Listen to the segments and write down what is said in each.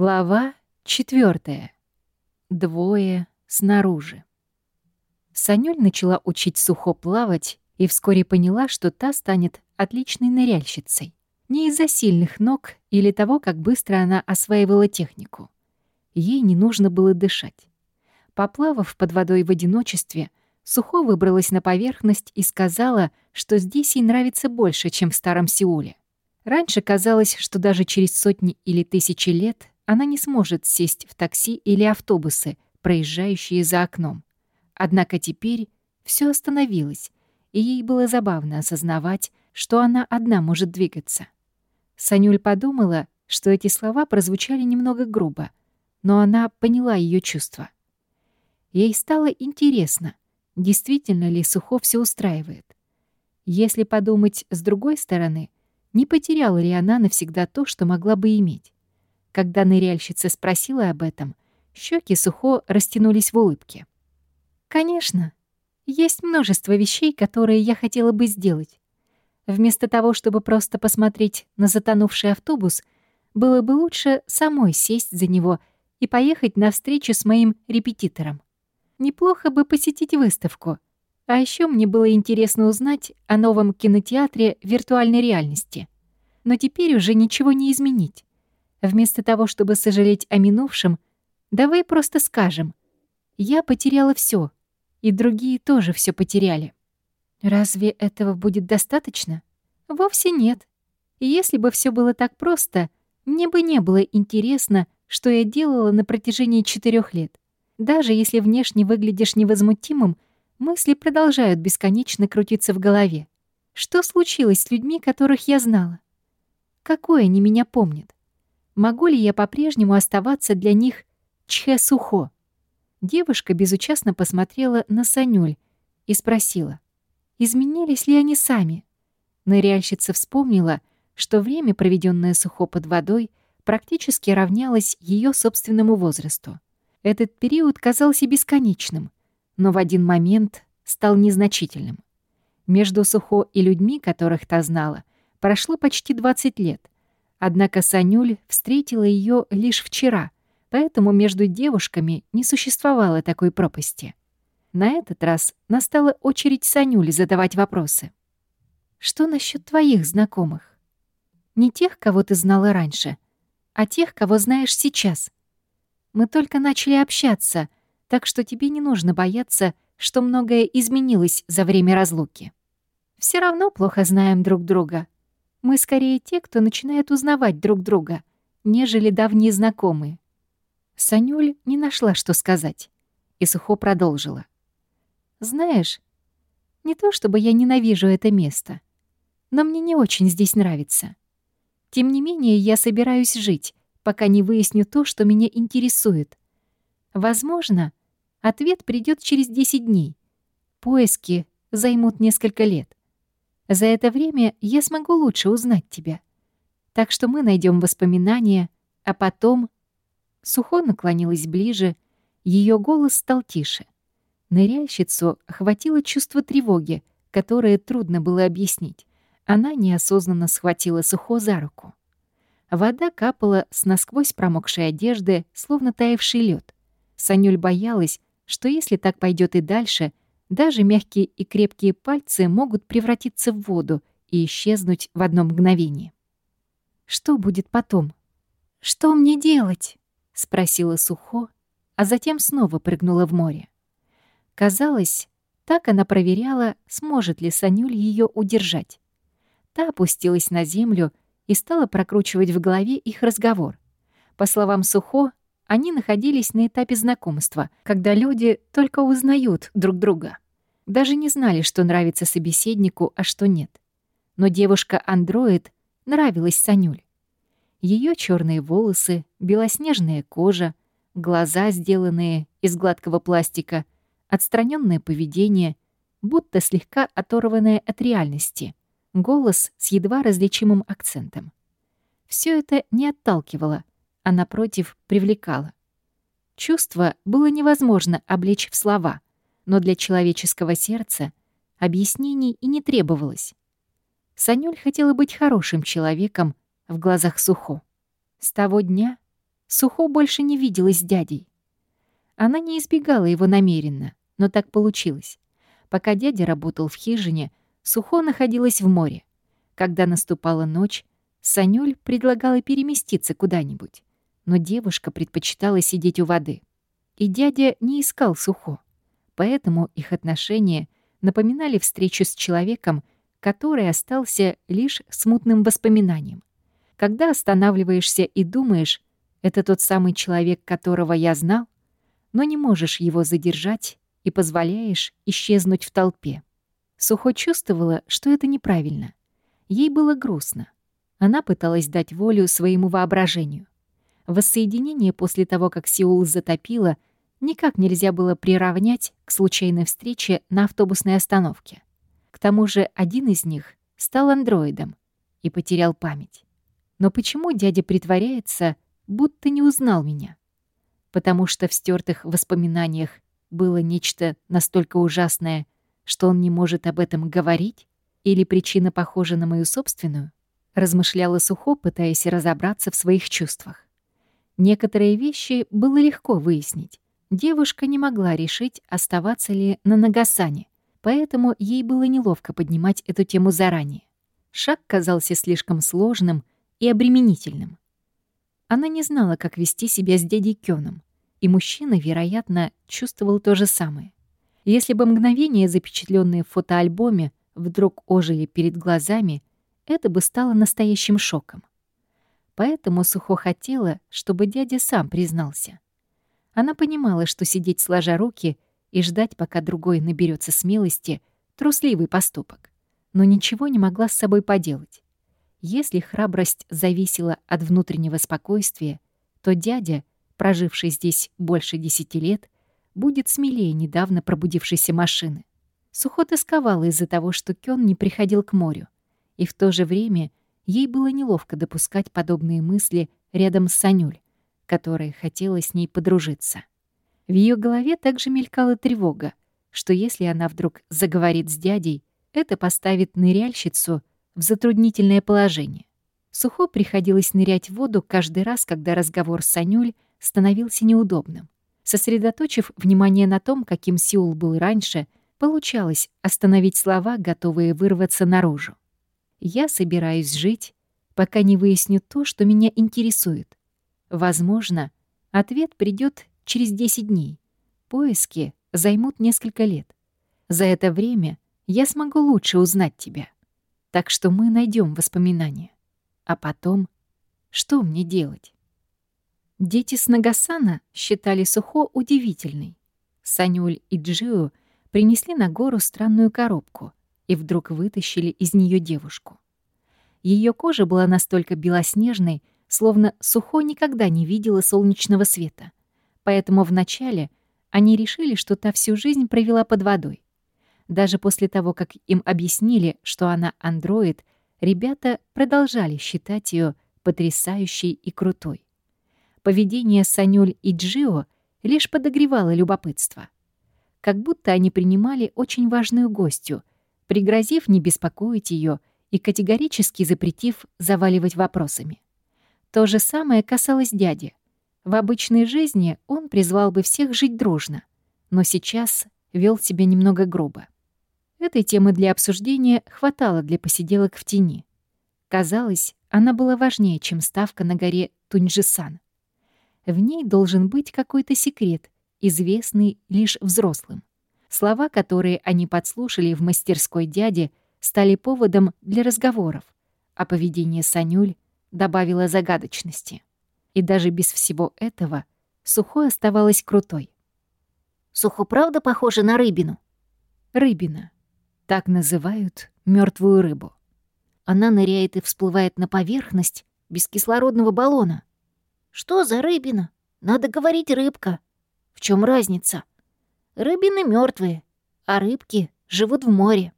Глава четвертая. Двое снаружи. Санюль начала учить Сухо плавать и вскоре поняла, что та станет отличной ныряльщицей. Не из-за сильных ног или того, как быстро она осваивала технику. Ей не нужно было дышать. Поплавав под водой в одиночестве, Сухо выбралась на поверхность и сказала, что здесь ей нравится больше, чем в Старом Сеуле. Раньше казалось, что даже через сотни или тысячи лет она не сможет сесть в такси или автобусы, проезжающие за окном. Однако теперь все остановилось, и ей было забавно осознавать, что она одна может двигаться. Санюль подумала, что эти слова прозвучали немного грубо, но она поняла ее чувства. Ей стало интересно, действительно ли Сухо все устраивает. Если подумать с другой стороны, не потеряла ли она навсегда то, что могла бы иметь? Когда ныряльщица спросила об этом, щеки Сухо растянулись в улыбке. «Конечно. Есть множество вещей, которые я хотела бы сделать. Вместо того, чтобы просто посмотреть на затонувший автобус, было бы лучше самой сесть за него и поехать на встречу с моим репетитором. Неплохо бы посетить выставку. А еще мне было интересно узнать о новом кинотеатре виртуальной реальности. Но теперь уже ничего не изменить. Вместо того, чтобы сожалеть о минувшем, давай просто скажем. Я потеряла все, и другие тоже все потеряли. Разве этого будет достаточно? Вовсе нет. И если бы все было так просто, мне бы не было интересно, что я делала на протяжении четырех лет. Даже если внешне выглядишь невозмутимым, мысли продолжают бесконечно крутиться в голове. Что случилось с людьми, которых я знала? Какое они меня помнят? Могу ли я по-прежнему оставаться для них Чхэ Сухо? Девушка безучастно посмотрела на Санюль и спросила, изменились ли они сами. Ныряльщица вспомнила, что время, проведенное Сухо под водой, практически равнялось ее собственному возрасту. Этот период казался бесконечным, но в один момент стал незначительным. Между Сухо и людьми, которых та знала, прошло почти 20 лет — Однако Санюль встретила ее лишь вчера, поэтому между девушками не существовало такой пропасти. На этот раз настала очередь Санюли задавать вопросы. «Что насчет твоих знакомых? Не тех, кого ты знала раньше, а тех, кого знаешь сейчас. Мы только начали общаться, так что тебе не нужно бояться, что многое изменилось за время разлуки. Все равно плохо знаем друг друга», мы скорее те, кто начинает узнавать друг друга, нежели давние знакомые. Санюль не нашла, что сказать, и Сухо продолжила. «Знаешь, не то чтобы я ненавижу это место, но мне не очень здесь нравится. Тем не менее, я собираюсь жить, пока не выясню то, что меня интересует. Возможно, ответ придет через 10 дней. Поиски займут несколько лет. За это время я смогу лучше узнать тебя. Так что мы найдем воспоминания, а потом...» Сухо наклонилась ближе, ее голос стал тише. Ныряльщицу охватило чувство тревоги, которое трудно было объяснить. Она неосознанно схватила Сухо за руку. Вода капала с насквозь промокшей одежды, словно таявший лед. Санюль боялась, что если так пойдет и дальше — даже мягкие и крепкие пальцы могут превратиться в воду и исчезнуть в одно мгновение. Что будет потом? Что мне делать? спросила Сухо, а затем снова прыгнула в море. Казалось, так она проверяла, сможет ли Санюль ее удержать. Та опустилась на землю и стала прокручивать в голове их разговор. По словам Сухо, они находились на этапе знакомства, когда люди только узнают друг друга. Даже не знали, что нравится собеседнику, а что нет. Но девушка-андроид нравилась Санюль. Ее черные волосы, белоснежная кожа, глаза, сделанные из гладкого пластика, отстраненное поведение, будто слегка оторванное от реальности, голос с едва различимым акцентом. Все это не отталкивало, а напротив привлекало. Чувство было невозможно облечь в слова, но для человеческого сердца объяснений и не требовалось. Санюль хотела быть хорошим человеком в глазах Сухо. С того дня Сухо больше не виделась с дядей. Она не избегала его намеренно, но так получилось. Пока дядя работал в хижине, Сухо находилась в море. Когда наступала ночь, Санюль предлагала переместиться куда-нибудь, но девушка предпочитала сидеть у воды. И дядя не искал Сухо, поэтому их отношения напоминали встречу с человеком, который остался лишь смутным воспоминанием. Когда останавливаешься и думаешь, это тот самый человек, которого я знал, но не можешь его задержать и позволяешь исчезнуть в толпе. Сухо чувствовала, что это неправильно. Ей было грустно. Она пыталась дать волю своему воображению. Воссоединение после того, как Сеул затопило, никак нельзя было приравнять к случайной встрече на автобусной остановке. К тому же один из них стал андроидом и потерял память. Но почему дядя притворяется, будто не узнал меня? Потому что в стертых воспоминаниях было нечто настолько ужасное, что он не может об этом говорить? Или причина похожа на мою собственную? Размышляла Сухо, пытаясь разобраться в своих чувствах. Некоторые вещи было легко выяснить. Девушка не могла решить, оставаться ли на Нагасане, поэтому ей было неловко поднимать эту тему заранее. Шаг казался слишком сложным и обременительным. Она не знала, как вести себя с дядей Кёном, и мужчина, вероятно, чувствовал то же самое. Если бы мгновения, запечатленные в фотоальбоме, вдруг ожили перед глазами, это бы стало настоящим шоком. Поэтому Сухо хотела, чтобы дядя сам признался. Она понимала, что сидеть сложа руки и ждать, пока другой наберется смелости, трусливый поступок, но ничего не могла с собой поделать. Если храбрость зависела от внутреннего спокойствия, то дядя, проживший здесь больше десяти лет, будет смелее недавно пробудившейся машины. Сухо тосковала из-за того, что Кён не приходил к морю, и в то же время ей было неловко допускать подобные мысли рядом с Санюль, которой хотела с ней подружиться. В ее голове также мелькала тревога, что если она вдруг заговорит с дядей, это поставит ныряльщицу в затруднительное положение. Сухо приходилось нырять в воду каждый раз, когда разговор с Санюль становился неудобным. Сосредоточив внимание на том, каким Сеул был раньше, получалось остановить слова, готовые вырваться наружу. «Я собираюсь жить, пока не выясню то, что меня интересует. Возможно, ответ придет через 10 дней. Поиски займут несколько лет. За это время я смогу лучше узнать тебя. Так что мы найдем воспоминания. А потом, что мне делать?» Дети с Нагасана считали Сухо удивительной. Санюль и Джио принесли на гору странную коробку и вдруг вытащили из нее девушку. Ее кожа была настолько белоснежной, словно Сухо никогда не видела солнечного света. Поэтому вначале они решили, что та всю жизнь провела под водой. Даже после того, как им объяснили, что она андроид, ребята продолжали считать ее потрясающей и крутой. Поведение Санюль и Джио лишь подогревало любопытство. Как будто они принимали очень важную гостью, пригрозив не беспокоить ее и категорически запретив заваливать вопросами. То же самое касалось дяди. В обычной жизни он призвал бы всех жить дружно, но сейчас вел себя немного грубо. Этой темы для обсуждения хватало для посиделок в тени. Казалось, она была важнее, чем ставка на горе Туньжисан. В ней должен быть какой-то секрет, известный лишь взрослым. Слова, которые они подслушали в мастерской дяди, стали поводом для разговоров, а поведение Санюль добавило загадочности. И даже без всего этого Сухо оставалась крутой. «Сухо правда похожа на рыбину?» Рыбина. Так называют мертвую рыбу. Она ныряет и всплывает на поверхность без кислородного баллона. Что за рыбина? Надо говорить рыбка. В чем разница? Рыбины мертвые, а рыбки живут в море.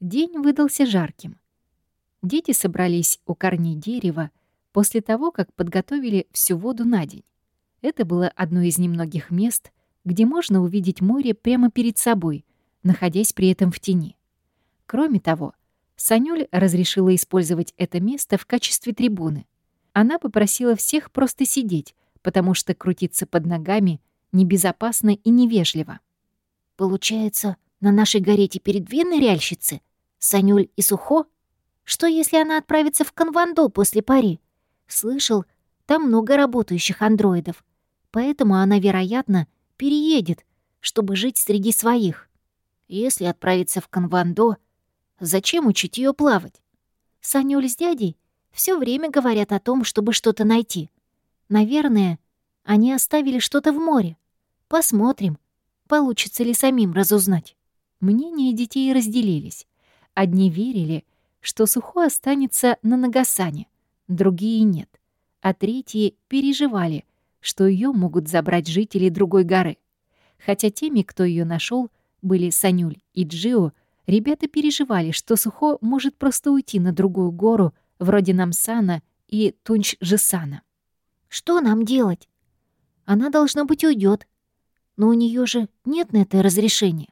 День выдался жарким. Дети собрались у корней дерева после того, как подготовили всю воду на день. Это было одно из немногих мест, где можно увидеть море прямо перед собой, находясь при этом в тени. Кроме того, Санюль разрешила использовать это место в качестве трибуны. Она попросила всех просто сидеть, потому что крутиться под ногами небезопасно и невежливо. «Получается, на нашей горе теперь две ныряльщицы? Санюль и Сухо? Что, если она отправится в Конвандо после пари? Слышал, там много работающих андроидов, поэтому она, вероятно, переедет, чтобы жить среди своих. Если отправиться в Конвандо, зачем учить ее плавать? Санюль с дядей все время говорят о том, чтобы что-то найти. Наверное, они оставили что-то в море. Посмотрим, получится ли самим разузнать. Мнения детей разделились. Одни верили, что Сухо останется на Нагасане, другие — нет, а третьи переживали, что ее могут забрать жители другой горы. Хотя теми, кто ее нашел, были Санюль и Джио, ребята переживали, что Сухо может просто уйти на другую гору, вроде Намсана и Тунч-Жесана. «Что нам делать? Она, должно быть, уйдет. Но у нее же нет на это разрешения.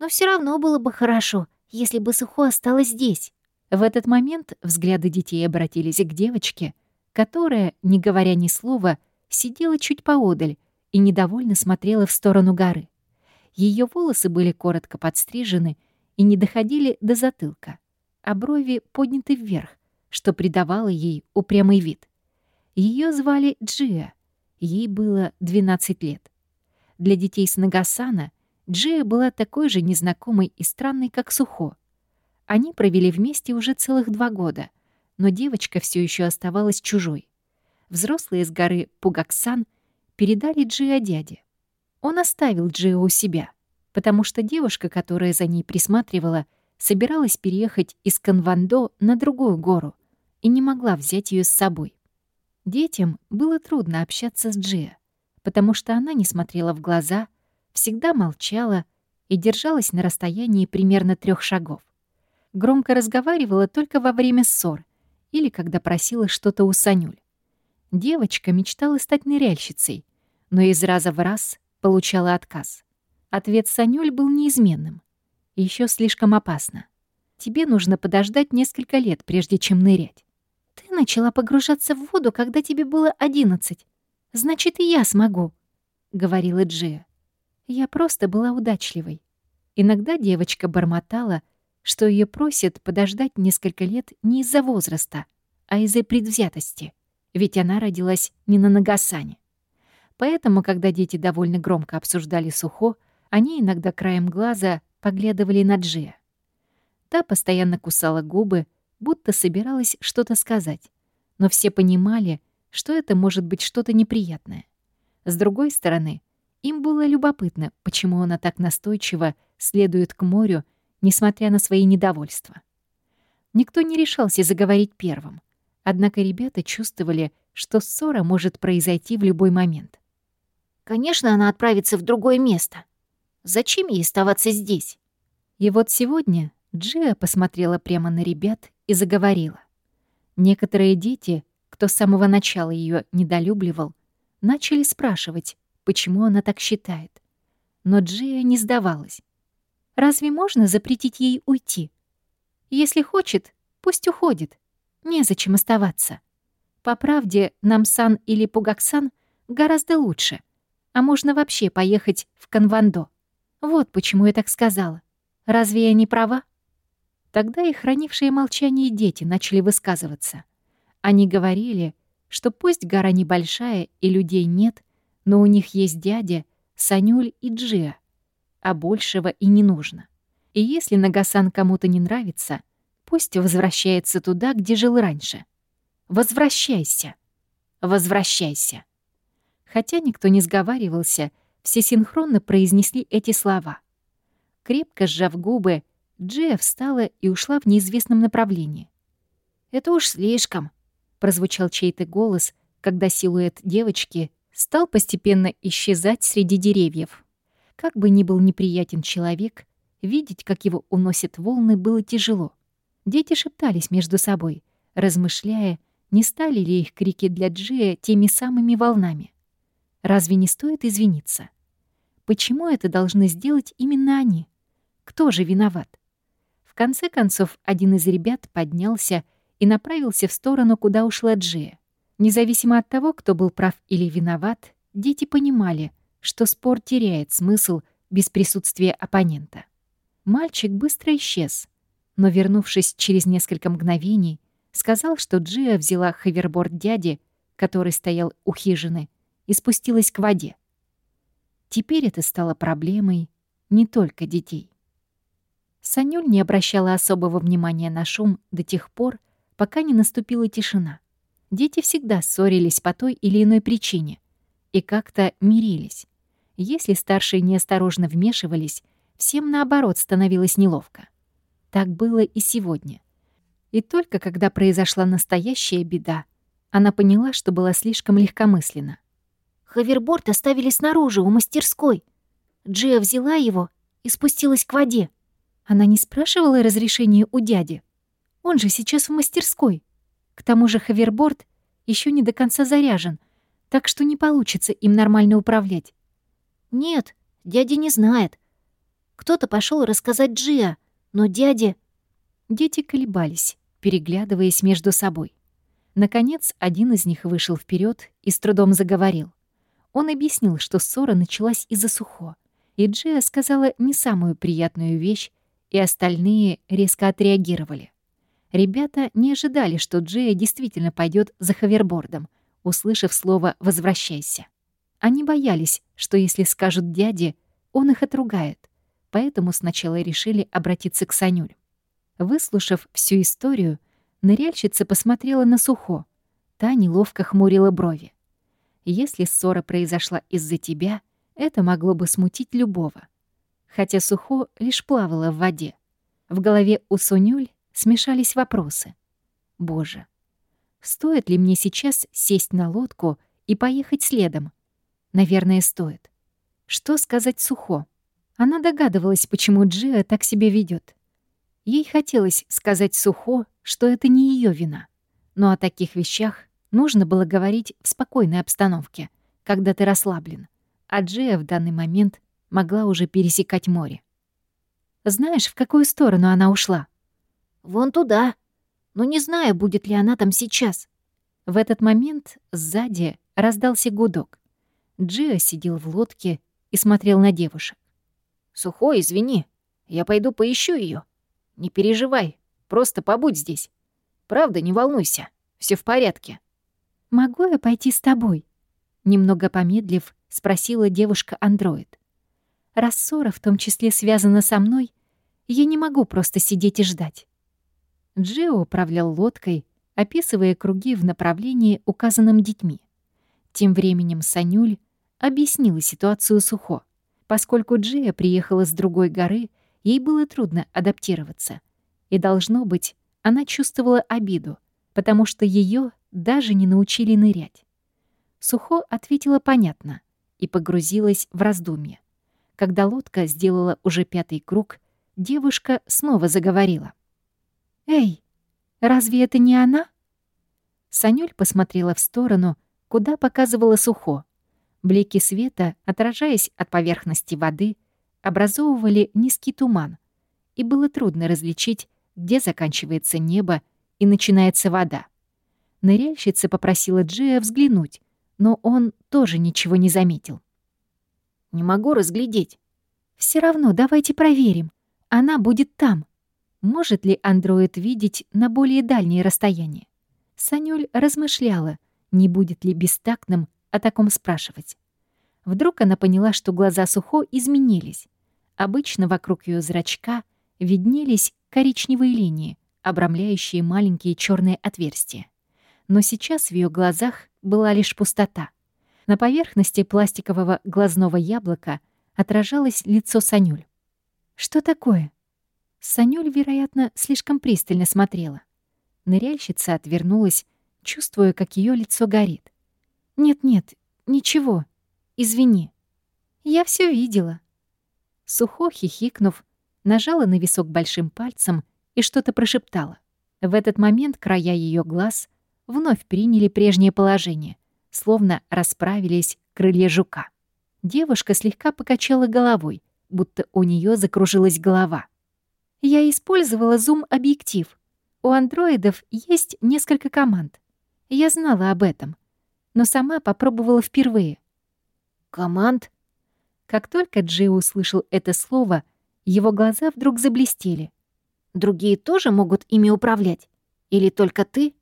Но все равно было бы хорошо, если бы Сухо осталась здесь». В этот момент взгляды детей обратились к девочке, которая, не говоря ни слова, сидела чуть поодаль и недовольно смотрела в сторону горы. Ее волосы были коротко подстрижены и не доходили до затылка, а брови подняты вверх, что придавало ей упрямый вид. Ее звали Джия, ей было 12 лет. Для детей с Нагасана Джия была такой же незнакомой и странной, как Сухо. Они провели вместе уже целых два года, но девочка все еще оставалась чужой. Взрослые с горы Пугаксан передали Джиа дяде. Он оставил Джиа у себя, потому что девушка, которая за ней присматривала, собиралась переехать из Канвандо на другую гору и не могла взять ее с собой. Детям было трудно общаться с Джиа, потому что она не смотрела в глаза, всегда молчала и держалась на расстоянии примерно трех шагов громко разговаривала только во время ссор или когда просила что-то у Санюль. Девочка мечтала стать ныряльщицей, но из раза в раз получала отказ. Ответ Санюль был неизменным. Еще слишком опасно. Тебе нужно подождать несколько лет, прежде чем нырять. Ты начала погружаться в воду, когда тебе было одиннадцать. Значит, и я смогу, — говорила Джия. Я просто была удачливой. Иногда девочка бормотала, что ее просят подождать несколько лет не из-за возраста, а из-за предвзятости, ведь она родилась не на Нагасане. Поэтому, когда дети довольно громко обсуждали Сухо, они иногда краем глаза поглядывали на Джия. Та постоянно кусала губы, будто собиралась что-то сказать, но все понимали, что это может быть что-то неприятное. С другой стороны, им было любопытно, почему она так настойчиво следует к морю несмотря на свои недовольства. Никто не решался заговорить первым, однако ребята чувствовали, что ссора может произойти в любой момент. «Конечно, она отправится в другое место. Зачем ей оставаться здесь?» И вот сегодня Джия посмотрела прямо на ребят и заговорила. Некоторые дети, кто с самого начала ее недолюбливал, начали спрашивать, почему она так считает. Но Джия не сдавалась. Разве можно запретить ей уйти? Если хочет, пусть уходит. Незачем оставаться. По правде, Намсан или Пугаксан гораздо лучше. А можно вообще поехать в Канвандо. Вот почему я так сказала. Разве я не права? Тогда и хранившие молчание дети начали высказываться. Они говорили, что пусть гора небольшая и людей нет, но у них есть дядя, Санюль и Джиа, а большего и не нужно. И если Нагасан кому-то не нравится, пусть возвращается туда, где жил раньше. Возвращайся. Возвращайся. Хотя никто не сговаривался, все синхронно произнесли эти слова. Крепко сжав губы, Джия встала и ушла в неизвестном направлении. «Это уж слишком», — прозвучал чей-то голос, когда силуэт девочки стал постепенно исчезать среди деревьев. Как бы ни был неприятен человек, видеть, как его уносят волны, было тяжело. Дети шептались между собой, размышляя, не стали ли их крики для Джия теми самыми волнами. Разве не стоит извиниться? Почему это должны сделать именно они? Кто же виноват? В конце концов, один из ребят поднялся и направился в сторону, куда ушла Джия. Независимо от того, кто был прав или виноват, дети понимали, что спор теряет смысл без присутствия оппонента. Мальчик быстро исчез, но, вернувшись через несколько мгновений, сказал, что Джия взяла ховерборд дяди, который стоял у хижины, и спустилась к воде. Теперь это стало проблемой не только детей. Санюль не обращала особого внимания на шум до тех пор, пока не наступила тишина. Дети всегда ссорились по той или иной причине и как-то мирились. Если старшие неосторожно вмешивались, всем наоборот становилось неловко. Так было и сегодня. И только когда произошла настоящая беда, она поняла, что была слишком легкомысленна. Хаверборд оставили снаружи, у мастерской. Джия взяла его и спустилась к воде. Она не спрашивала разрешения у дяди. Он же сейчас в мастерской. К тому же хаверборд еще не до конца заряжен, так что не получится им нормально управлять. Нет, дядя не знает. Кто-то пошел рассказать Джиа, но дядя... Дети колебались, переглядываясь между собой. Наконец, один из них вышел вперед и с трудом заговорил. Он объяснил, что ссора началась из-за сухо, и Джия сказала не самую приятную вещь, и остальные резко отреагировали. Ребята не ожидали, что Джия действительно пойдет за ховербордом, услышав слово «возвращайся». Они боялись, что если скажут дяде, он их отругает, поэтому сначала решили обратиться к Санюль. Выслушав всю историю, ныряльщица посмотрела на Сухо. Та неловко хмурила брови. Если ссора произошла из-за тебя, это могло бы смутить любого. Хотя Сухо лишь плавала в воде. В голове у Сунюль смешались вопросы. Боже, стоит ли мне сейчас сесть на лодку и поехать следом? Наверное, стоит. Что сказать Сухо? Она догадывалась, почему Джиа так себя ведет. Ей хотелось сказать Сухо, что это не ее вина. Но о таких вещах Нужно было говорить в спокойной обстановке, когда ты расслаблен. А Джия в данный момент могла уже пересекать море. Знаешь, в какую сторону она ушла? Вон туда. Но не знаю, будет ли она там сейчас. В этот момент сзади раздался гудок. Джиа сидел в лодке и смотрел на девушек. «Сухой, извини. Я пойду поищу ее. Не переживай, просто побудь здесь. Правда, не волнуйся. все в порядке». «Могу я пойти с тобой?» Немного помедлив, спросила девушка-андроид. «Раз ссора в том числе связана со мной, я не могу просто сидеть и ждать». Джио управлял лодкой, описывая круги в направлении, указанном детьми. Тем временем Санюль объяснила ситуацию Сухо. Поскольку Джия приехала с другой горы, ей было трудно адаптироваться. И, должно быть, она чувствовала обиду, потому что ее даже не научили нырять. Сухо ответила понятно и погрузилась в раздумье. Когда лодка сделала уже пятый круг, девушка снова заговорила. «Эй, разве это не она?» Санюль посмотрела в сторону, куда показывала Сухо. Блики света, отражаясь от поверхности воды, образовывали низкий туман, и было трудно различить, где заканчивается небо и начинается вода. Ныряльщица попросила Джея взглянуть, но он тоже ничего не заметил. «Не могу разглядеть». Все равно давайте проверим. Она будет там. Может ли андроид видеть на более дальние расстояния? Санюль размышляла, не будет ли бестактным о таком спрашивать. Вдруг она поняла, что глаза Сухо изменились. Обычно вокруг ее зрачка виднелись коричневые линии, обрамляющие маленькие черные отверстия но сейчас в ее глазах была лишь пустота. На поверхности пластикового глазного яблока отражалось лицо Санюль. «Что такое?» Санюль, вероятно, слишком пристально смотрела. Ныряльщица отвернулась, чувствуя, как ее лицо горит. «Нет-нет, ничего. Извини. Я все видела». Сухо, хихикнув, нажала на висок большим пальцем и что-то прошептала. В этот момент края ее глаз вновь приняли прежнее положение, словно расправились крылья жука. Девушка слегка покачала головой, будто у нее закружилась голова. Я использовала зум-объектив. У андроидов есть несколько команд. Я знала об этом, но сама попробовала впервые. «Команд?» Как только Джи услышал это слово, его глаза вдруг заблестели. «Другие тоже могут ими управлять? Или только ты?»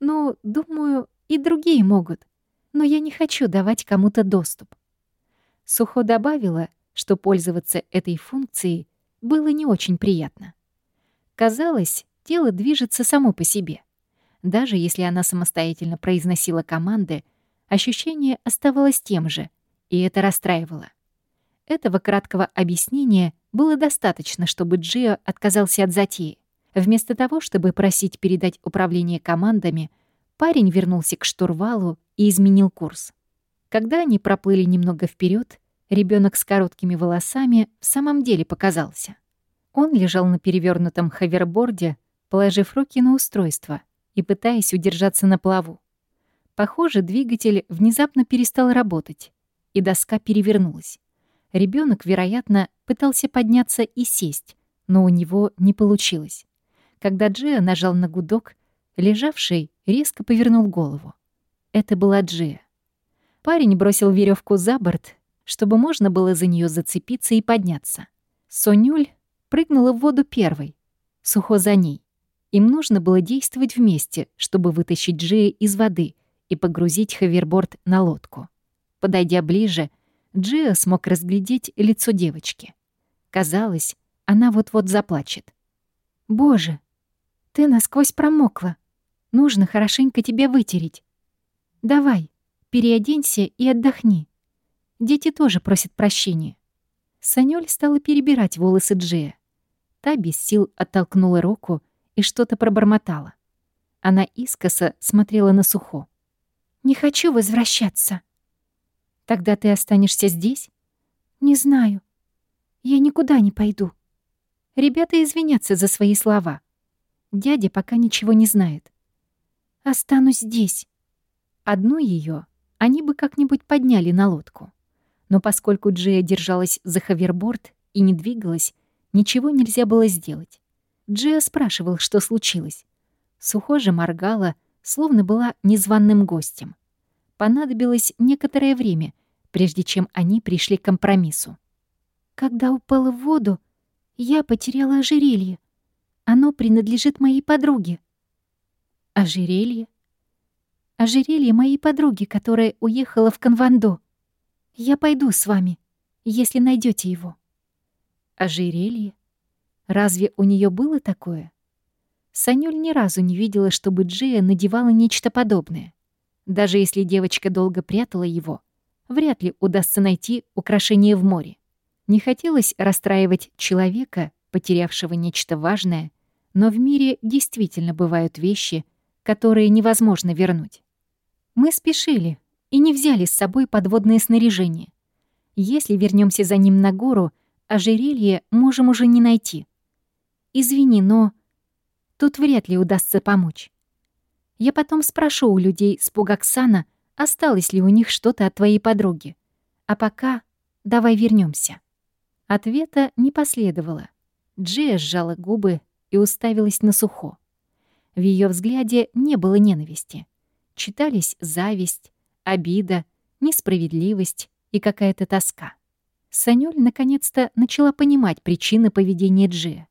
«Ну, думаю, и другие могут. Но я не хочу давать кому-то доступ». Сухо добавила, что пользоваться этой функцией было не очень приятно. Казалось, тело движется само по себе. Даже если она самостоятельно произносила команды, ощущение оставалось тем же, и это расстраивало. Этого краткого объяснения было достаточно, чтобы Джио отказался от затеи. Вместо того, чтобы просить передать управление командами, парень вернулся к штурвалу и изменил курс. Когда они проплыли немного вперед, ребенок с короткими волосами в самом деле показался. Он лежал на перевернутом ховерборде, положив руки на устройство и пытаясь удержаться на плаву. Похоже, двигатель внезапно перестал работать, и доска перевернулась. Ребенок, вероятно, пытался подняться и сесть, но у него не получилось. Когда Джия нажал на гудок, лежавший резко повернул голову. Это была Джия. Парень бросил веревку за борт, чтобы можно было за нее зацепиться и подняться. Сонюль прыгнула в воду первой, Сухо за ней. Им нужно было действовать вместе, чтобы вытащить Джия из воды и погрузить ховерборд на лодку. Подойдя ближе, Джио смог разглядеть лицо девочки. Казалось, она вот-вот заплачет. «Боже, ты насквозь промокла. Нужно хорошенько тебя вытереть. Давай, переоденься и отдохни. Дети тоже просят прощения». Санёль стала перебирать волосы Джея. Та без сил оттолкнула руку и что-то пробормотала. Она искоса смотрела на Сухо. «Не хочу возвращаться», Тогда ты останешься здесь? Не знаю. Я никуда не пойду. Ребята извинятся за свои слова. Дядя пока ничего не знает. Останусь здесь. Одну ее они бы как-нибудь подняли на лодку. Но поскольку Джия держалась за ховерборд и не двигалась, ничего нельзя было сделать. Джия спрашивал, что случилось. Сухо моргала, словно была незваным гостем. Понадобилось некоторое время, прежде чем они пришли к компромиссу. Когда упала в воду, я потеряла ожерелье. Оно принадлежит моей подруге. Ожерелье? Ожерелье моей подруги, которая уехала в Конвандо. Я пойду с вами, если найдете его. Ожерелье? Разве у нее было такое? Санюль ни разу не видела, чтобы Джия надевала нечто подобное. Даже если девочка долго прятала его — вряд ли удастся найти украшение в море. Не хотелось расстраивать человека, потерявшего нечто важное, но в мире действительно бывают вещи, которые невозможно вернуть. Мы спешили и не взяли с собой подводное снаряжение. Если вернемся за ним на гору, ожерелье можем уже не найти. Извини, но тут вряд ли удастся помочь. Я потом спрошу у людей с Пугаксана, осталось ли у них что-то от твоей подруги. А пока давай вернемся. Ответа не последовало. Джия сжала губы и уставилась на сухо. В ее взгляде не было ненависти. Читались зависть, обида, несправедливость и какая-то тоска. Санюль наконец-то начала понимать причины поведения Джия.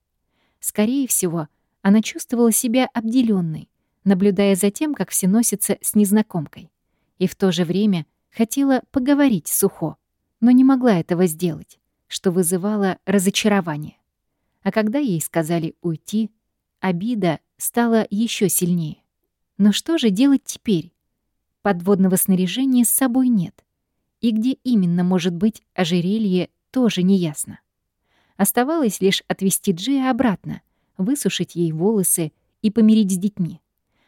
Скорее всего, она чувствовала себя обделенной, наблюдая за тем, как все носятся с незнакомкой и в то же время хотела поговорить Сухо, но не могла этого сделать, что вызывало разочарование. А когда ей сказали уйти, обида стала еще сильнее. Но что же делать теперь? Подводного снаряжения с собой нет. И где именно может быть ожерелье, тоже неясно. Оставалось лишь отвезти Джия обратно, высушить ей волосы и помирить с детьми,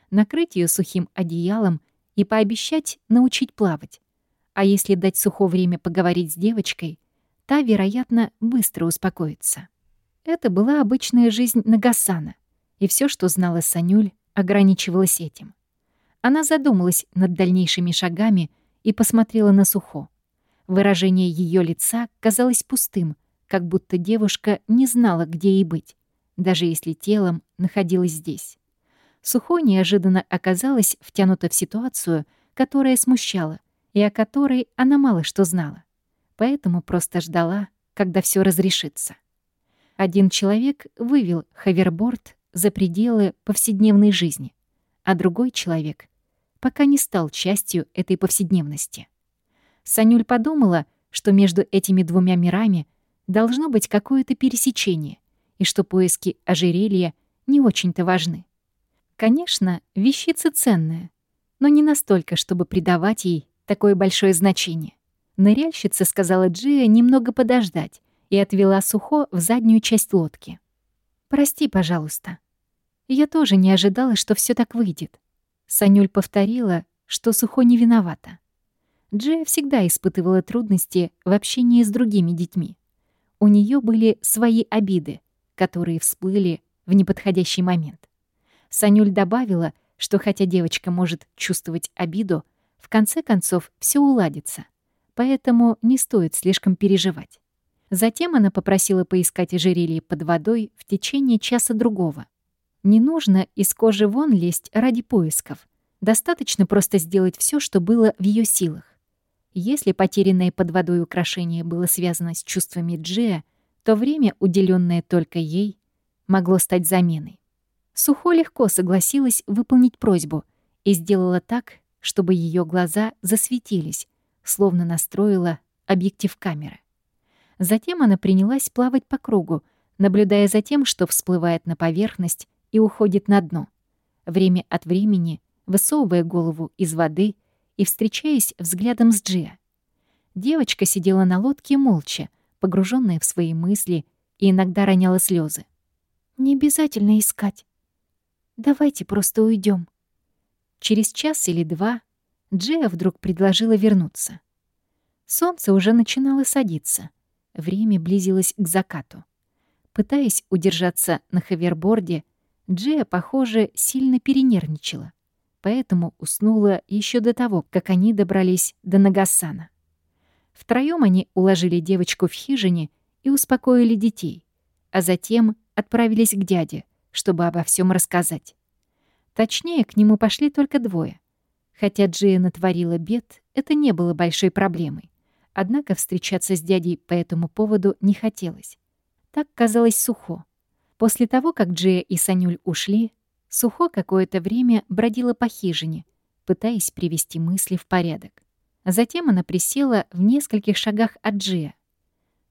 накрыть ее сухим одеялом и пообещать научить плавать. А если дать сухо время поговорить с девочкой, та, вероятно, быстро успокоится. Это была обычная жизнь Нагасана, и все, что знала Санюль, ограничивалось этим. Она задумалась над дальнейшими шагами и посмотрела на Сухо. Выражение ее лица казалось пустым, как будто девушка не знала, где ей быть, даже если телом находилась здесь. Сухо неожиданно оказалась втянута в ситуацию, которая смущала, и о которой она мало что знала. Поэтому просто ждала, когда все разрешится. Один человек вывел ховерборд за пределы повседневной жизни, а другой человек пока не стал частью этой повседневности. Санюль подумала, что между этими двумя мирами должно быть какое-то пересечение, и что поиски ожерелья не очень-то важны. Конечно, вещица ценная, но не настолько, чтобы придавать ей такое большое значение. Ныряльщица сказала Джия немного подождать и отвела Сухо в заднюю часть лодки. «Прости, пожалуйста. Я тоже не ожидала, что все так выйдет». Санюль повторила, что Сухо не виновата. Джия всегда испытывала трудности в общении с другими детьми. У нее были свои обиды, которые всплыли в неподходящий момент. Санюль добавила, что хотя девочка может чувствовать обиду, в конце концов все уладится, поэтому не стоит слишком переживать. Затем она попросила поискать ожерелье под водой в течение часа другого. Не нужно из кожи вон лезть ради поисков. Достаточно просто сделать все, что было в ее силах. Если потерянное под водой украшение было связано с чувствами Джия, то время, уделенное только ей, могло стать заменой. Сухо легко согласилась выполнить просьбу и сделала так, чтобы ее глаза засветились, словно настроила объектив камеры. Затем она принялась плавать по кругу, наблюдая за тем, что всплывает на поверхность и уходит на дно. Время от времени высовывая голову из воды и встречаясь взглядом с Джиа. Девочка сидела на лодке молча, погруженная в свои мысли, и иногда роняла слезы. «Не обязательно искать. Давайте просто уйдем. Через час или два Джиа вдруг предложила вернуться. Солнце уже начинало садиться. Время близилось к закату. Пытаясь удержаться на ховерборде, Джия, похоже, сильно перенервничала поэтому уснула еще до того, как они добрались до Нагасана. Втроем они уложили девочку в хижине и успокоили детей, а затем отправились к дяде, чтобы обо всем рассказать. Точнее, к нему пошли только двое. Хотя Джия натворила бед, это не было большой проблемой. Однако встречаться с дядей по этому поводу не хотелось. Так казалось сухо. После того, как Джия и Санюль ушли, Сухо какое-то время бродила по хижине, пытаясь привести мысли в порядок. Затем она присела в нескольких шагах от Джия.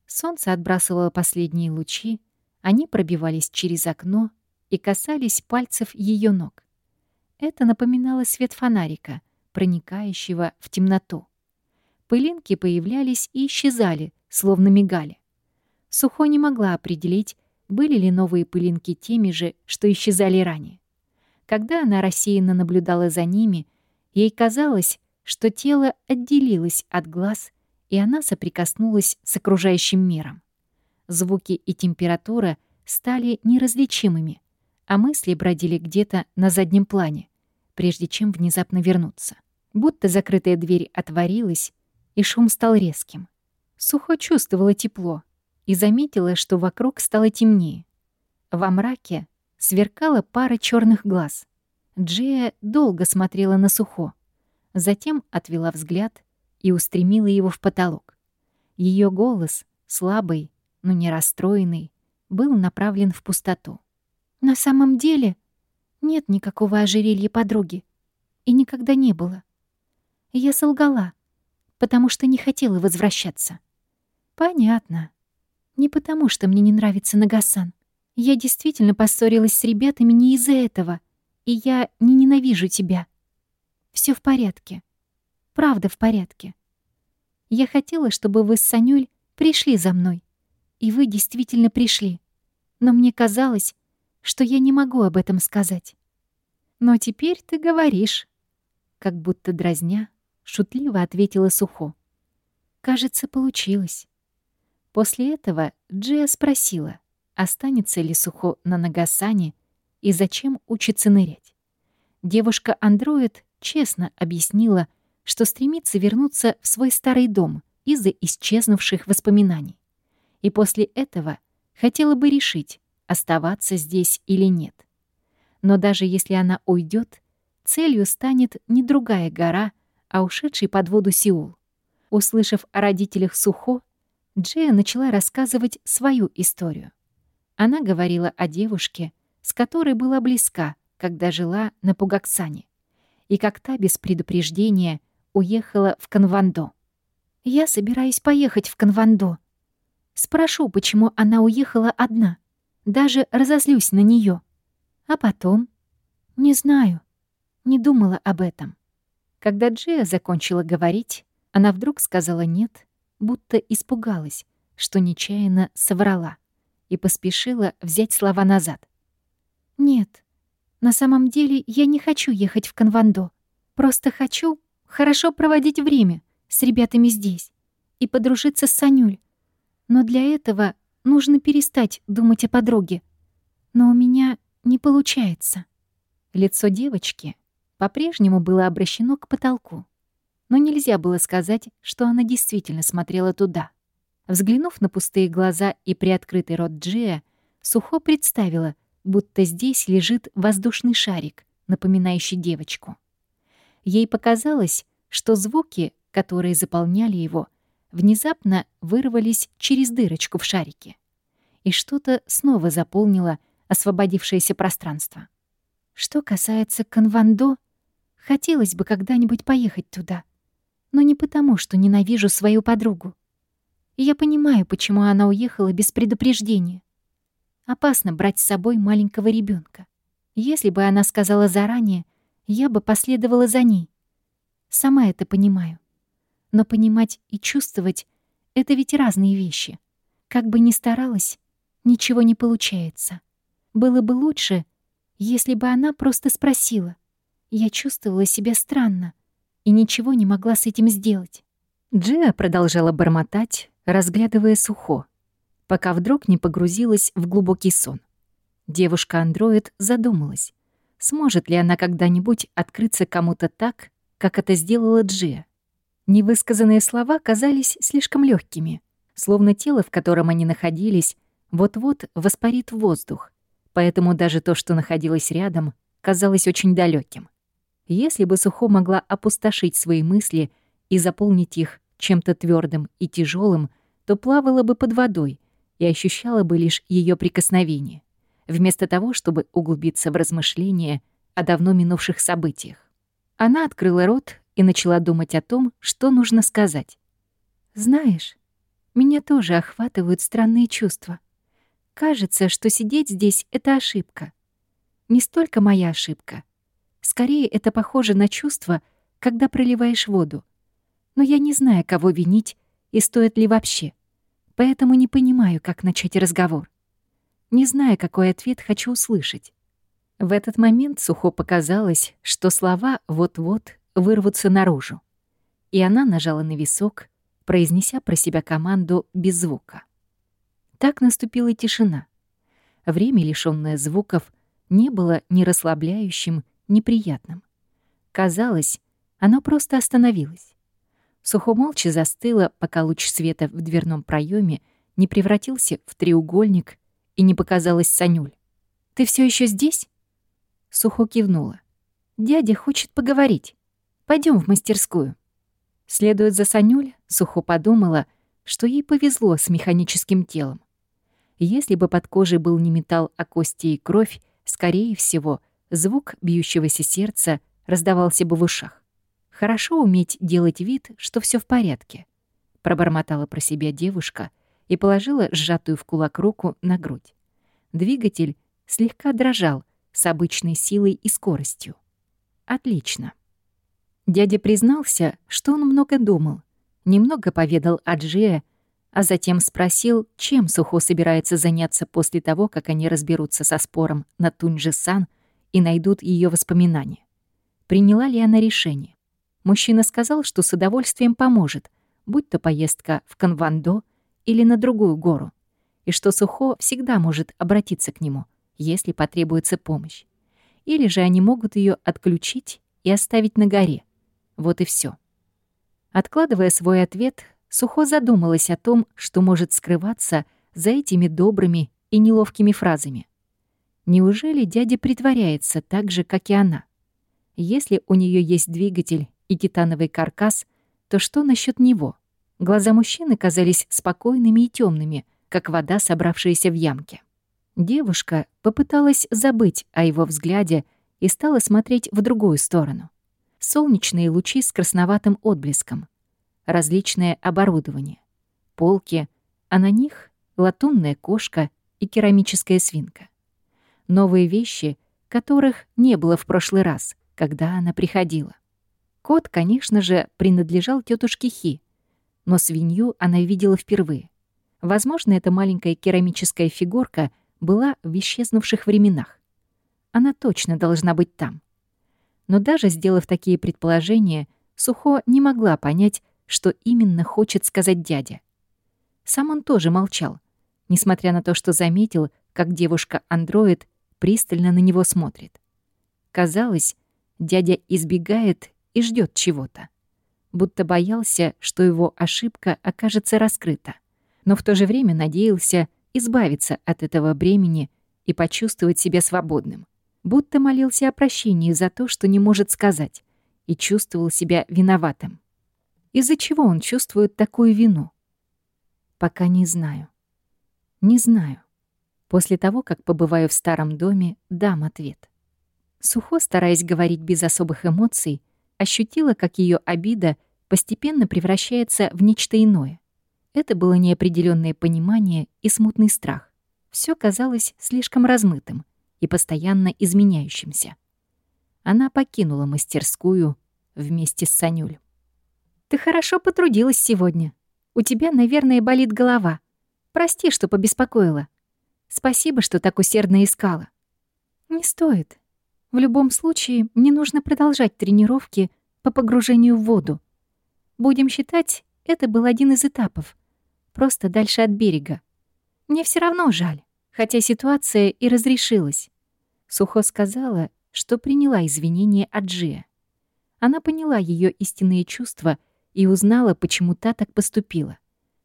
Солнце отбрасывало последние лучи, они пробивались через окно и касались пальцев ее ног. Это напоминало свет фонарика, проникающего в темноту. Пылинки появлялись и исчезали, словно мигали. Сухо не могла определить, были ли новые пылинки теми же, что исчезали ранее. Когда она рассеянно наблюдала за ними, ей казалось, что тело отделилось от глаз, и она соприкоснулась с окружающим миром. Звуки и температура стали неразличимыми, а мысли бродили где-то на заднем плане, прежде чем внезапно вернуться. Будто закрытая дверь отворилась, и шум стал резким. Сухо чувствовала тепло и заметила, что вокруг стало темнее. Во мраке сверкала пара черных глаз. Джия долго смотрела на Сухо, затем отвела взгляд и устремила его в потолок. Ее голос, слабый, но не расстроенный, был направлен в пустоту. «На самом деле нет никакого ожерелья подруги. И никогда не было. Я солгала, потому что не хотела возвращаться». «Понятно. Не потому, что мне не нравится Нагасан. Я действительно поссорилась с ребятами не из-за этого, и я не ненавижу тебя. Все в порядке. Правда в порядке. Я хотела, чтобы вы с Санюль пришли за мной. И вы действительно пришли. Но мне казалось, что я не могу об этом сказать. Но теперь ты говоришь. Как будто дразня, шутливо ответила Сухо. Кажется, получилось. После этого Джия спросила — останется ли Сухо на Нагасане и зачем учится нырять. Девушка-андроид честно объяснила, что стремится вернуться в свой старый дом из-за исчезнувших воспоминаний. И после этого хотела бы решить, оставаться здесь или нет. Но даже если она уйдет, целью станет не другая гора, а ушедший под воду Сеул. Услышав о родителях Сухо, Джея начала рассказывать свою историю. Она говорила о девушке, с которой была близка, когда жила на Пугаксане, и как та без предупреждения уехала в Конвандо. «Я собираюсь поехать в Конвандо. Спрошу, почему она уехала одна. Даже разозлюсь на нее. А потом? Не знаю. Не думала об этом». Когда Джия закончила говорить, она вдруг сказала «нет», будто испугалась, что нечаянно соврала, и поспешила взять слова назад. «Нет, на самом деле я не хочу ехать в Конвандо. Просто хочу хорошо проводить время с ребятами здесь и подружиться с Санюль. Но для этого нужно перестать думать о подруге. Но у меня не получается». Лицо девочки по-прежнему было обращено к потолку но нельзя было сказать, что она действительно смотрела туда. Взглянув на пустые глаза и приоткрытый рот Джия, Сухо представила, будто здесь лежит воздушный шарик, напоминающий девочку. Ей показалось, что звуки, которые заполняли его, внезапно вырвались через дырочку в шарике. И что-то снова заполнило освободившееся пространство. Что касается Конвандо, хотелось бы когда-нибудь поехать туда но не потому, что ненавижу свою подругу. И я понимаю, почему она уехала без предупреждения. Опасно брать с собой маленького ребенка. Если бы она сказала заранее, я бы последовала за ней. Сама это понимаю. Но понимать и чувствовать — это ведь разные вещи. Как бы ни старалась, ничего не получается. Было бы лучше, если бы она просто спросила. Я чувствовала себя странно, и ничего не могла с этим сделать. Джиа продолжала бормотать, разглядывая сухо, пока вдруг не погрузилась в глубокий сон. Девушка-андроид задумалась, сможет ли она когда-нибудь открыться кому-то так, как это сделала Джиа. Невысказанные слова казались слишком легкими, словно тело, в котором они находились, вот-вот воспарит в воздух, поэтому даже то, что находилось рядом, казалось очень далеким. Если бы Сухо могла опустошить свои мысли и заполнить их чем-то твердым и тяжелым, то плавала бы под водой и ощущала бы лишь ее прикосновение, вместо того, чтобы углубиться в размышления о давно минувших событиях. Она открыла рот и начала думать о том, что нужно сказать. «Знаешь, меня тоже охватывают странные чувства. Кажется, что сидеть здесь — это ошибка. Не столько моя ошибка — Скорее, это похоже на чувство, когда проливаешь воду. Но я не знаю, кого винить и стоит ли вообще. Поэтому не понимаю, как начать разговор. Не знаю, какой ответ хочу услышать. В этот момент Сухо показалось, что слова вот-вот вырвутся наружу. И она нажала на висок, произнеся про себя команду без звука. Так наступила тишина. Время, лишённое звуков, не было ни расслабляющим, неприятным. Казалось, оно просто остановилось. Сухо молча застыло, пока луч света в дверном проеме не превратился в треугольник и не показалась Санюль. «Ты все еще здесь?» Сухо кивнула. «Дядя хочет поговорить. Пойдем в мастерскую». Следуя за Санюль, Сухо подумала, что ей повезло с механическим телом. Если бы под кожей был не металл, а кости и кровь, скорее всего, звук бьющегося сердца раздавался бы в ушах. Хорошо уметь делать вид, что все в порядке. Пробормотала про себя девушка и положила сжатую в кулак руку на грудь. Двигатель слегка дрожал с обычной силой и скоростью. Отлично. Дядя признался, что он много думал, немного поведал о Джия, а затем спросил, чем Сухо собирается заняться после того, как они разберутся со спором на Тунджи-сан — и найдут ее воспоминания. Приняла ли она решение? Мужчина сказал, что с удовольствием поможет, будь то поездка в Канвандо или на другую гору, и что Сухо всегда может обратиться к нему, если потребуется помощь. Или же они могут ее отключить и оставить на горе. Вот и все. Откладывая свой ответ, Сухо задумалась о том, что может скрываться за этими добрыми и неловкими фразами. Неужели дядя притворяется так же, как и она? Если у нее есть двигатель и титановый каркас, то что насчет него? Глаза мужчины казались спокойными и темными, как вода, собравшаяся в ямке. Девушка попыталась забыть о его взгляде и стала смотреть в другую сторону. Солнечные лучи с красноватым отблеском, различное оборудование, полки, а на них латунная кошка и керамическая свинка. Новые вещи, которых не было в прошлый раз, когда она приходила. Кот, конечно же, принадлежал тетушке Хи, но свинью она видела впервые. Возможно, эта маленькая керамическая фигурка была в исчезнувших временах. Она точно должна быть там. Но даже сделав такие предположения, Сухо не могла понять, что именно хочет сказать дядя. Сам он тоже молчал, несмотря на то, что заметил, как девушка-андроид пристально на него смотрит. Казалось, дядя избегает и ждет чего-то. Будто боялся, что его ошибка окажется раскрыта, но в то же время надеялся избавиться от этого бремени и почувствовать себя свободным. Будто молился о прощении за то, что не может сказать, и чувствовал себя виноватым. Из-за чего он чувствует такую вину? Пока не знаю. Не знаю. После того, как побываю в старом доме, дам ответ. Сухо, стараясь говорить без особых эмоций, ощутила, как ее обида постепенно превращается в нечто иное. Это было неопределенное понимание и смутный страх. Все казалось слишком размытым и постоянно изменяющимся. Она покинула мастерскую вместе с Санюль. Ты хорошо потрудилась сегодня. У тебя, наверное, болит голова. Прости, что побеспокоила. Спасибо, что так усердно искала. Не стоит. В любом случае, мне нужно продолжать тренировки по погружению в воду. Будем считать, это был один из этапов. Просто дальше от берега. Мне все равно жаль, хотя ситуация и разрешилась. Сухо сказала, что приняла извинения от Джия. Она поняла ее истинные чувства — и узнала, почему та так поступила.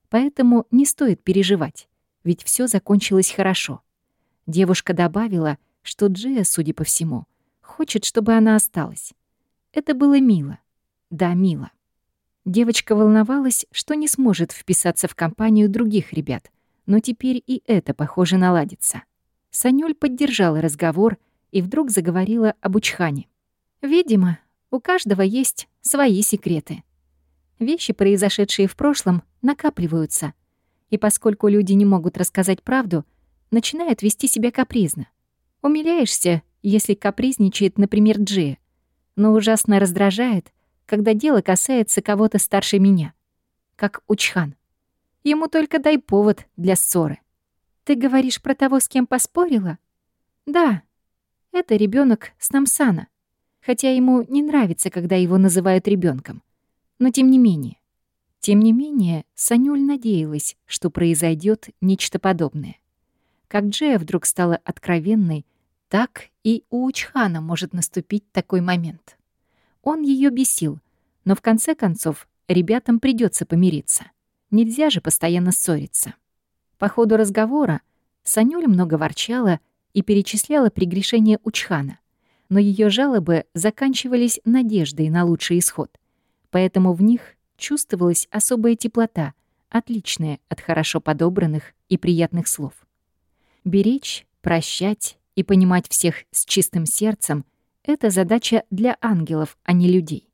Поэтому не стоит переживать, ведь все закончилось хорошо. Девушка добавила, что Джия, судя по всему, хочет, чтобы она осталась. Это было мило. Да, мило. Девочка волновалась, что не сможет вписаться в компанию других ребят, но теперь и это, похоже, наладится. Санюль поддержала разговор и вдруг заговорила об Учхане. «Видимо, у каждого есть свои секреты. Вещи, произошедшие в прошлом, накапливаются. И поскольку люди не могут рассказать правду, начинают вести себя капризно. Умиляешься, если капризничает, например, Джия, но ужасно раздражает, когда дело касается кого-то старше меня, как Учхан. Ему только дай повод для ссоры. Ты говоришь про того, с кем поспорила? Да, это ребенок с Намсана, хотя ему не нравится, когда его называют ребенком. Но тем не менее. Тем не менее, Санюль надеялась, что произойдет нечто подобное. Как Джея вдруг стала откровенной, так и у Учхана может наступить такой момент. Он ее бесил, но в конце концов ребятам придется помириться. Нельзя же постоянно ссориться. По ходу разговора Санюль много ворчала и перечисляла прегрешения Учхана, но ее жалобы заканчивались надеждой на лучший исход — поэтому в них чувствовалась особая теплота, отличная от хорошо подобранных и приятных слов. Беречь, прощать и понимать всех с чистым сердцем — это задача для ангелов, а не людей.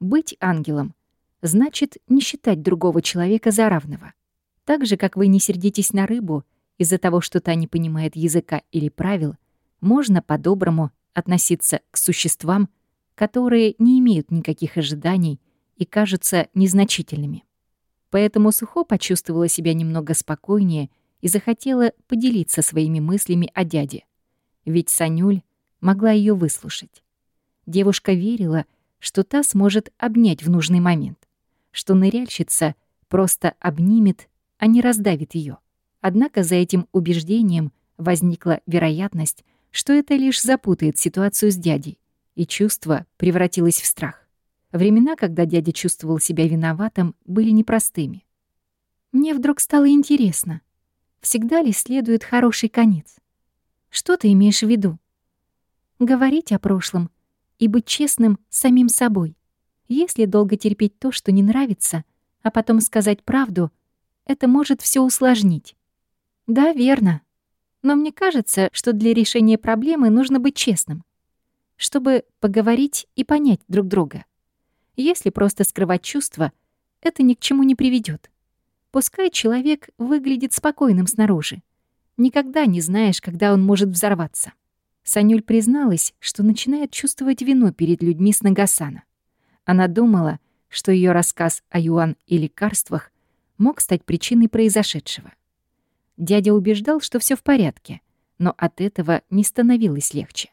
Быть ангелом значит не считать другого человека за равного. Так же, как вы не сердитесь на рыбу из-за того, что та не понимает языка или правил, можно по-доброму относиться к существам, которые не имеют никаких ожиданий и кажутся незначительными. Поэтому Сухо почувствовала себя немного спокойнее и захотела поделиться своими мыслями о дяде. Ведь Санюль могла ее выслушать. Девушка верила, что та сможет обнять в нужный момент, что ныряльщица просто обнимет, а не раздавит ее. Однако за этим убеждением возникла вероятность, что это лишь запутает ситуацию с дядей, и чувство превратилось в страх. Времена, когда дядя чувствовал себя виноватым, были непростыми. Мне вдруг стало интересно, всегда ли следует хороший конец? Что ты имеешь в виду? Говорить о прошлом и быть честным самим собой. Если долго терпеть то, что не нравится, а потом сказать правду, это может все усложнить. Да, верно. Но мне кажется, что для решения проблемы нужно быть честным, чтобы поговорить и понять друг друга. Если просто скрывать чувства, это ни к чему не приведет. Пускай человек выглядит спокойным снаружи. Никогда не знаешь, когда он может взорваться. Санюль призналась, что начинает чувствовать вину перед людьми с Нагасана. Она думала, что ее рассказ о Юан и лекарствах мог стать причиной произошедшего. Дядя убеждал, что все в порядке, но от этого не становилось легче.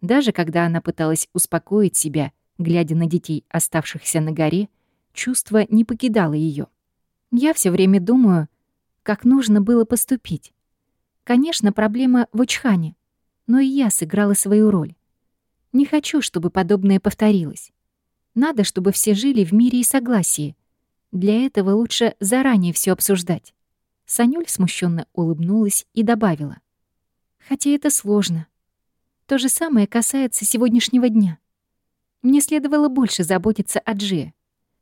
Даже когда она пыталась успокоить себя, глядя на детей, оставшихся на горе, чувство не покидало ее. Я все время думаю, как нужно было поступить. Конечно, проблема в Учхане, но и я сыграла свою роль. Не хочу, чтобы подобное повторилось. Надо, чтобы все жили в мире и согласии. Для этого лучше заранее все обсуждать. Санюль смущенно улыбнулась и добавила. «Хотя это сложно. То же самое касается сегодняшнего дня. Мне следовало больше заботиться о Джи.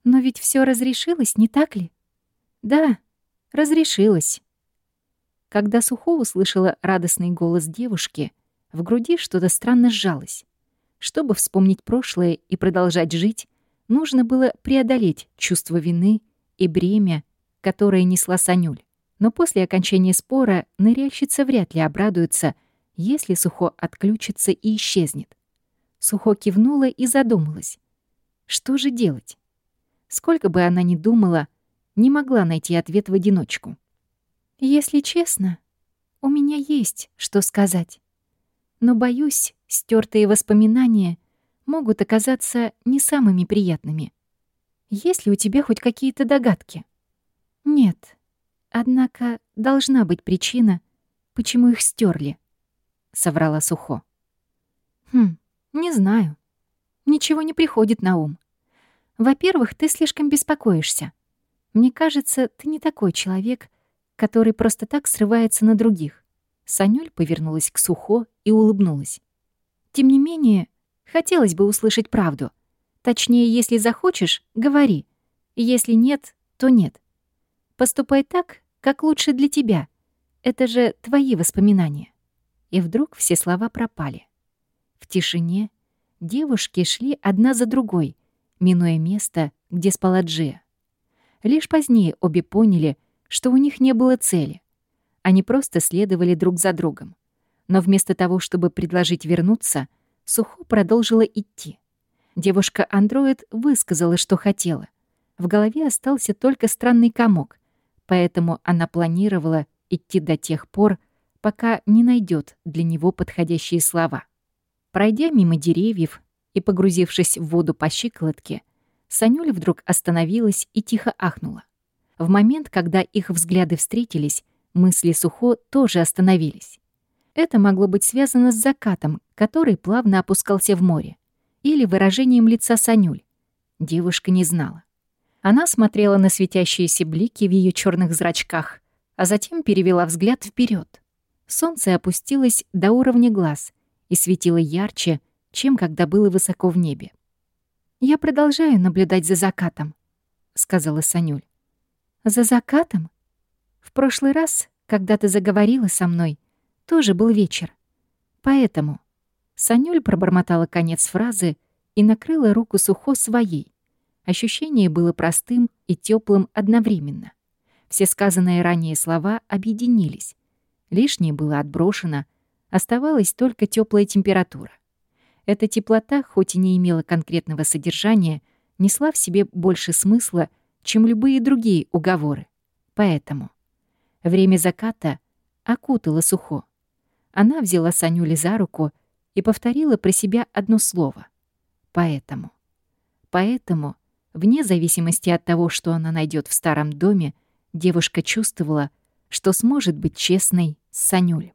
Но ведь все разрешилось, не так ли?» «Да, разрешилось». Когда Сухо услышала радостный голос девушки, в груди что-то странно сжалось. Чтобы вспомнить прошлое и продолжать жить, нужно было преодолеть чувство вины и бремя, которое несла Санюль. Но после окончания спора ныряльщица вряд ли обрадуется, если Сухо отключится и исчезнет. Сухо кивнула и задумалась. Что же делать? Сколько бы она ни думала, не могла найти ответ в одиночку. «Если честно, у меня есть что сказать. Но, боюсь, стертые воспоминания могут оказаться не самыми приятными. Есть ли у тебя хоть какие-то догадки?» «Нет», Однако должна быть причина, почему их стерли, соврала Сухо. Хм, не знаю. Ничего не приходит на ум. Во-первых, ты слишком беспокоишься. Мне кажется, ты не такой человек, который просто так срывается на других. Санюль повернулась к Сухо и улыбнулась. Тем не менее, хотелось бы услышать правду. Точнее, если захочешь, говори. Если нет, то нет. Поступай так, как лучше для тебя. Это же твои воспоминания. И вдруг все слова пропали. В тишине девушки шли одна за другой, минуя место, где спала Джия. Лишь позднее обе поняли, что у них не было цели. Они просто следовали друг за другом. Но вместо того, чтобы предложить вернуться, Сухо продолжила идти. Девушка-андроид высказала, что хотела. В голове остался только странный комок, поэтому она планировала идти до тех пор, пока не найдет для него подходящие слова. Пройдя мимо деревьев и погрузившись в воду по щиколотке, Санюля вдруг остановилась и тихо ахнула. В момент, когда их взгляды встретились, мысли Сухо тоже остановились. Это могло быть связано с закатом, который плавно опускался в море, или выражением лица Санюль. Девушка не знала. Она смотрела на светящиеся блики в ее черных зрачках, а затем перевела взгляд вперед. Солнце опустилось до уровня глаз и светило ярче, чем когда было высоко в небе. «Я продолжаю наблюдать за закатом», — сказала Санюль. «За закатом? В прошлый раз, когда ты заговорила со мной, тоже был вечер. Поэтому...» Санюль пробормотала конец фразы и накрыла руку Сухо своей. Ощущение было простым и теплым одновременно. Все сказанные ранее слова объединились. Лишнее было отброшено, оставалась только теплая температура. Эта теплота, хоть и не имела конкретного содержания, несла в себе больше смысла, чем любые другие уговоры. Поэтому время заката окутало сухо. Она взяла Санюли за руку и повторила про себя одно слово. Поэтому. Поэтому Вне зависимости от того, что она найдет в старом доме, девушка чувствовала, что сможет быть честной с Санюль.